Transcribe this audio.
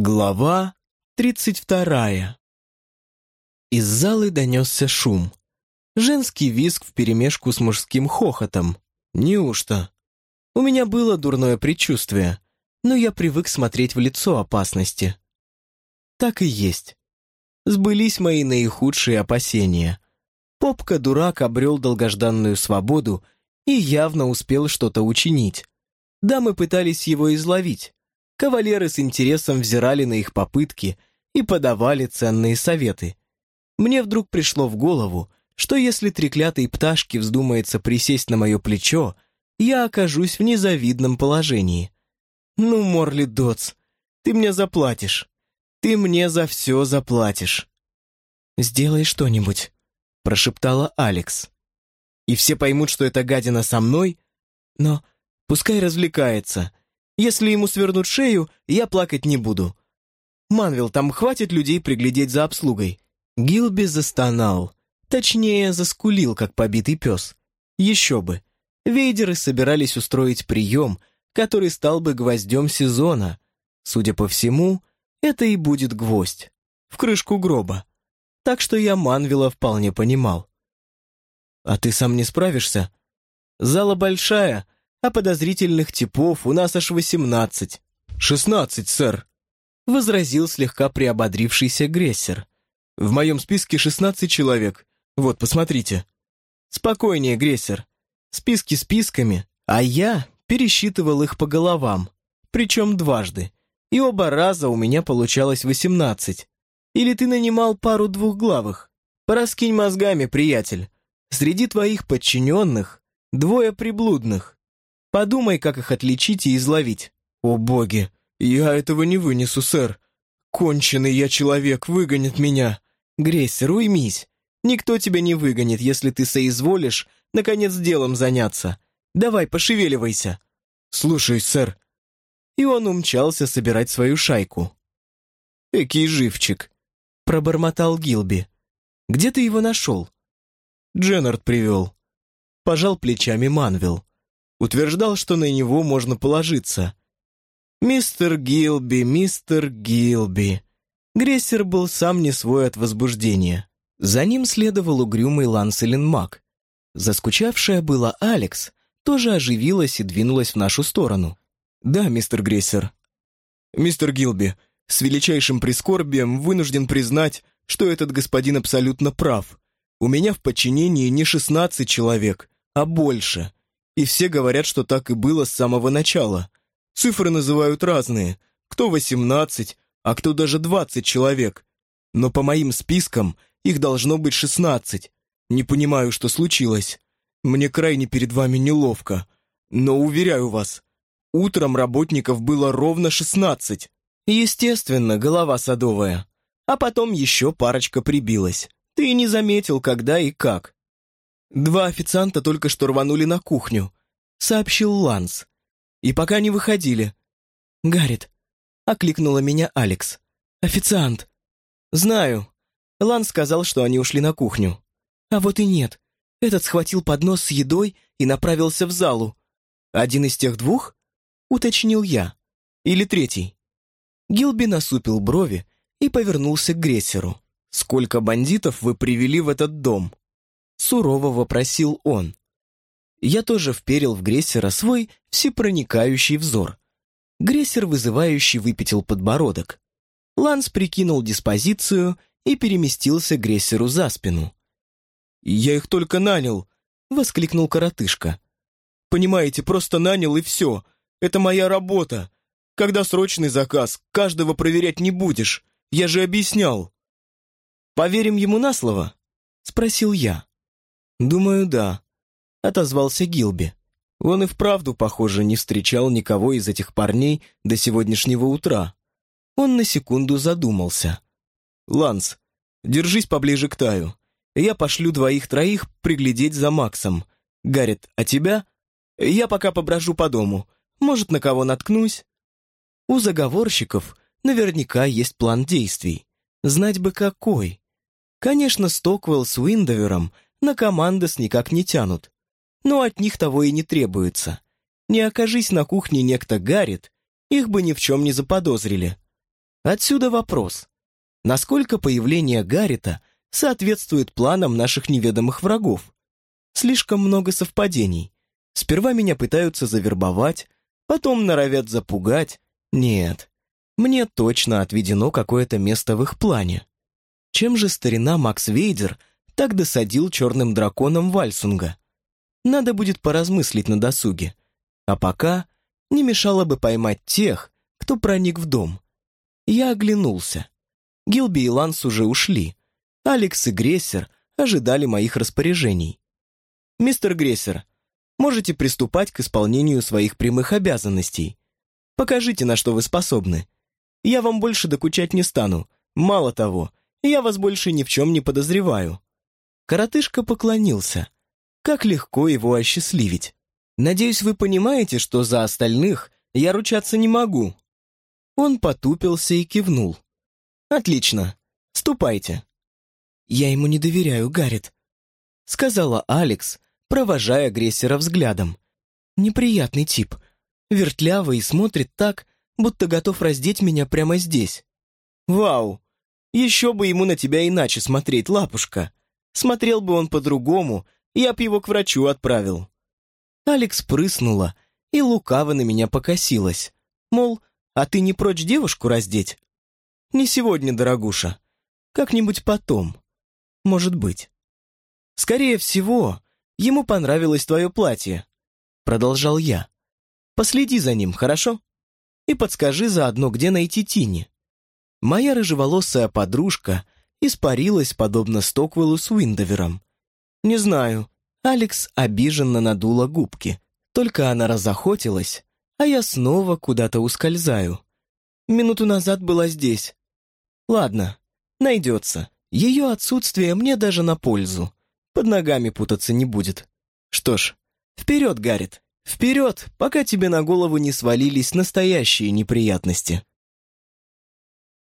Глава тридцать вторая. Из залы донесся шум. Женский визг вперемешку с мужским хохотом. Неужто? У меня было дурное предчувствие, но я привык смотреть в лицо опасности. Так и есть. Сбылись мои наихудшие опасения. Попка-дурак обрел долгожданную свободу и явно успел что-то учинить. Дамы пытались его изловить Кавалеры с интересом взирали на их попытки и подавали ценные советы. Мне вдруг пришло в голову, что если треклятой пташке вздумается присесть на мое плечо, я окажусь в незавидном положении. «Ну, Морли Дотс, ты мне заплатишь. Ты мне за все заплатишь». «Сделай что-нибудь», — прошептала Алекс. «И все поймут, что эта гадина со мной? Но пускай развлекается. Если ему свернут шею, я плакать не буду. Манвил, там хватит людей приглядеть за обслугой. Гилби застонал. Точнее, заскулил, как побитый пес. Еще бы. Вейдеры собирались устроить прием, который стал бы гвоздем сезона. Судя по всему, это и будет гвоздь. В крышку гроба. Так что я Манвила вполне понимал. «А ты сам не справишься?» «Зала большая, а подозрительных типов у нас аж восемнадцать». «Шестнадцать, сэр», — возразил слегка приободрившийся Грессер. «В моем списке шестнадцать человек. Вот, посмотрите». «Спокойнее, Грессер. Списки списками, а я пересчитывал их по головам, причем дважды. И оба раза у меня получалось восемнадцать. Или ты нанимал пару двухглавых? Пораскинь мозгами, приятель. Среди твоих подчиненных двое приблудных. Подумай, как их отличить и изловить. О боги, я этого не вынесу, сэр. Конченый я человек, выгонит меня. Грейсер, уймись. Никто тебя не выгонит, если ты соизволишь, наконец, делом заняться. Давай, пошевеливайся. Слушай, сэр. И он умчался собирать свою шайку. Экий живчик, пробормотал Гилби. Где ты его нашел? Дженнард привел. Пожал плечами Манвилл утверждал, что на него можно положиться. «Мистер Гилби, мистер Гилби». Грессер был сам не свой от возбуждения. За ним следовал угрюмый Ланселин Мак. Заскучавшая была Алекс тоже оживилась и двинулась в нашу сторону. «Да, мистер Грессер». «Мистер Гилби, с величайшим прискорбием вынужден признать, что этот господин абсолютно прав. У меня в подчинении не шестнадцать человек, а больше. И все говорят, что так и было с самого начала. Цифры называют разные. Кто 18, а кто даже 20 человек. Но по моим спискам их должно быть 16. Не понимаю, что случилось. Мне крайне перед вами неловко. Но уверяю вас, утром работников было ровно 16. Естественно, голова садовая. А потом еще парочка прибилась. Ты не заметил, когда и как. «Два официанта только что рванули на кухню», — сообщил Ланс. «И пока не выходили». «Гаррит», — окликнула меня Алекс. «Официант». «Знаю». Ланс сказал, что они ушли на кухню. «А вот и нет. Этот схватил поднос с едой и направился в залу. Один из тех двух?» — уточнил я. «Или третий?» Гилби насупил брови и повернулся к Грессеру. «Сколько бандитов вы привели в этот дом?» Сурово вопросил он. Я тоже вперил в Грессера свой всепроникающий взор. Грессер вызывающий выпятил подбородок. Ланс прикинул диспозицию и переместился Грессеру за спину. «Я их только нанял!» — воскликнул коротышка. «Понимаете, просто нанял и все. Это моя работа. Когда срочный заказ, каждого проверять не будешь. Я же объяснял». «Поверим ему на слово?» — спросил я. «Думаю, да», — отозвался Гилби. Он и вправду, похоже, не встречал никого из этих парней до сегодняшнего утра. Он на секунду задумался. «Ланс, держись поближе к Таю. Я пошлю двоих-троих приглядеть за Максом. Гаррит, а тебя? Я пока поброжу по дому. Может, на кого наткнусь?» У заговорщиков наверняка есть план действий. Знать бы какой. Конечно, Стоквелл с Уиндовером — на командос никак не тянут. Но от них того и не требуется. Не окажись на кухне некто Гаррит, их бы ни в чем не заподозрили. Отсюда вопрос. Насколько появление Гаррита соответствует планам наших неведомых врагов? Слишком много совпадений. Сперва меня пытаются завербовать, потом норовят запугать. Нет, мне точно отведено какое-то место в их плане. Чем же старина Макс Вейдер так досадил черным драконом Вальсунга? Надо будет поразмыслить на досуге. А пока не мешало бы поймать тех, кто проник в дом. Я оглянулся. Гилби и Ланс уже ушли. Алекс и Грессер ожидали моих распоряжений. «Мистер Грессер, можете приступать к исполнению своих прямых обязанностей. Покажите, на что вы способны. Я вам больше докучать не стану. Мало того, я вас больше ни в чем не подозреваю». Коротышка поклонился. Как легко его осчастливить. Надеюсь, вы понимаете, что за остальных я ручаться не могу. Он потупился и кивнул. «Отлично. Ступайте». «Я ему не доверяю, Гаррит», — сказала Алекс, провожая агрессора взглядом. «Неприятный тип. Вертлявый и смотрит так, будто готов раздеть меня прямо здесь». «Вау! Еще бы ему на тебя иначе смотреть, лапушка. Смотрел бы он по-другому, я б его к врачу отправил». Алекс прыснула и лукаво на меня покосилась. Мол, а ты не прочь девушку раздеть? Не сегодня, дорогуша. Как-нибудь потом. Может быть. Скорее всего, ему понравилось твое платье. Продолжал я. Последи за ним, хорошо? И подскажи заодно, где найти Тини. Моя рыжеволосая подружка испарилась, подобно Стоквеллу с Уиндовером. Не знаю. Алекс обиженно надула губки. Только она разохотилась, а я снова куда-то ускользаю. Минуту назад была здесь. Ладно, найдется. Ее отсутствие мне даже на пользу. Под ногами путаться не будет. Что ж, вперед, Гаррит, вперед, пока тебе на голову не свалились настоящие неприятности.